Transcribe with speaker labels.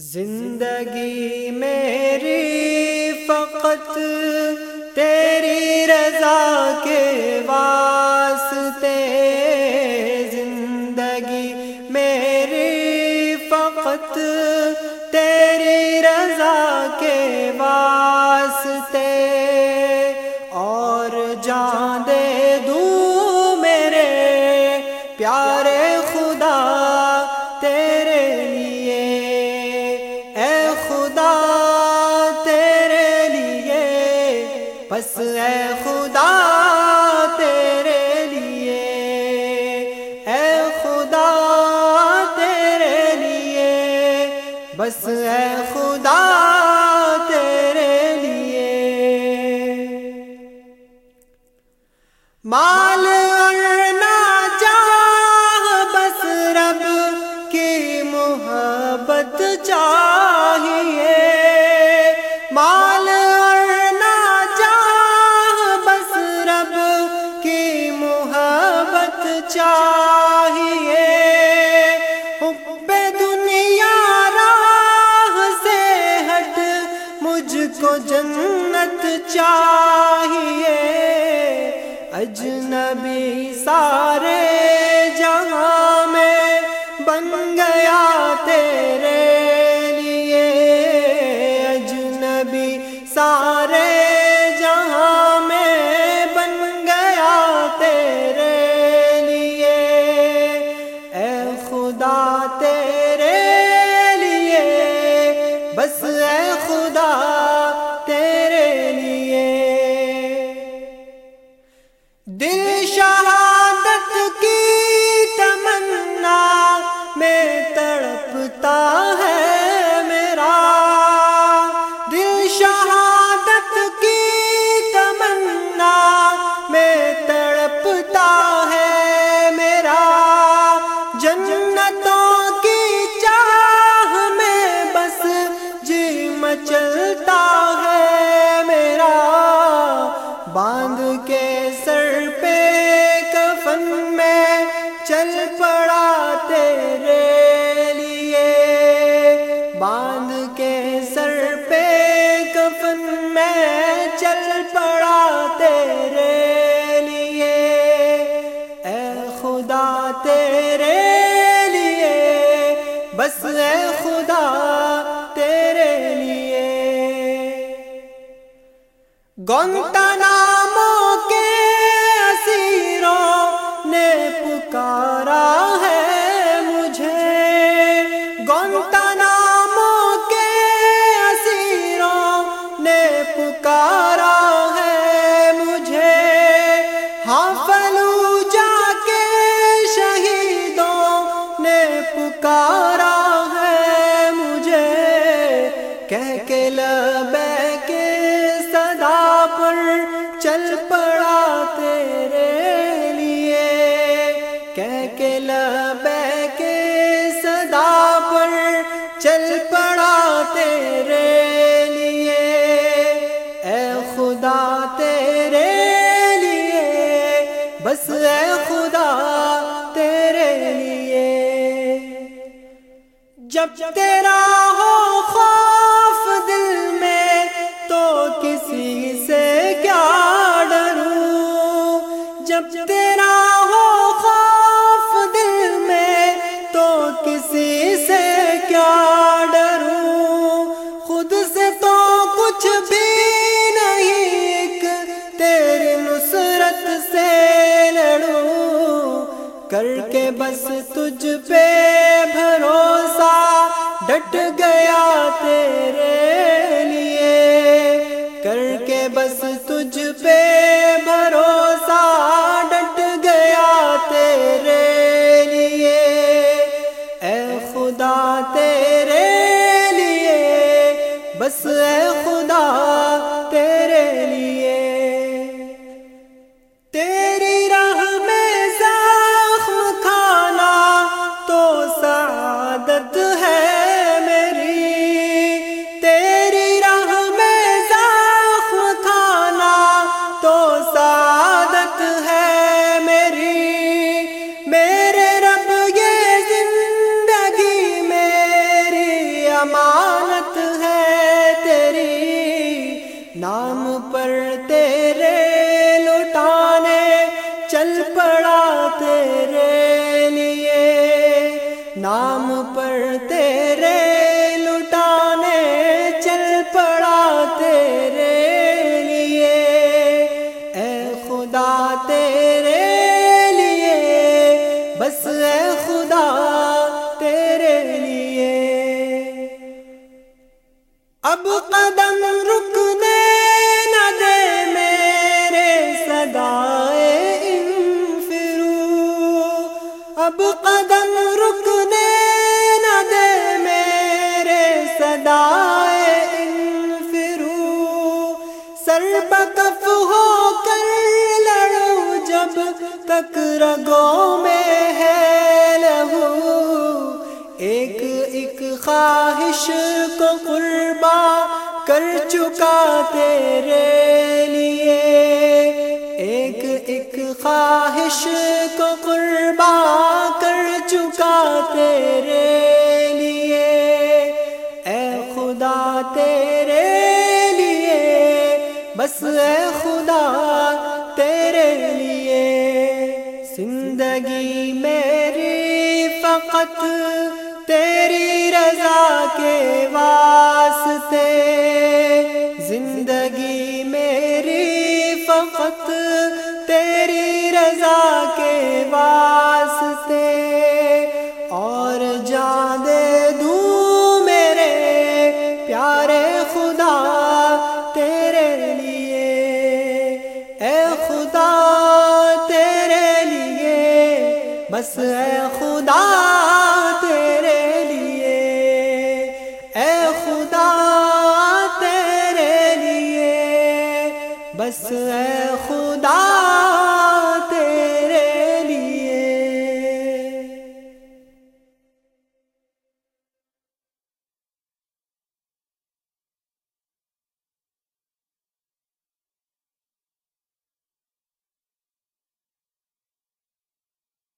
Speaker 1: زندگی میری فقط تیری رضا کے واسطے زندگی میری فقط تیری رضا کے واسطے بس اے خدا تیرے لیے اے خدا تیرے لیے بس چاہیے۔ حب دنیا راہ سے ہٹ مجھ کو جنت چاہیے۔ اجنبی سارے گنتاناموں کے اسیروں نے پکارا ہے مجھے۔ گنتاناموں کے اسیروں نے پکارا ہے مجھے۔ ہاں جا کے شہیدوں نے پکارا ہے مجھے۔ کہہ کے لبے کے جب تیرا ہو خواہ کہ بس تجھ پہ بھروسہ، ڈٹ گیا تیرے لیے۔ کر کے بس تجھ پہ بھروسہ۔ سر بکف ہو کر لڑو جب تک رگوں میں ہے لہو۔ ایک ایک خواہش کو قربا کر چکا تیرے لیے۔ ایک ایک خواہش کو قربا کر چکا تیرے لیے۔ اے خدا تیرے بس اے خدا تیرے لیے زندگی میری فقط بس ہے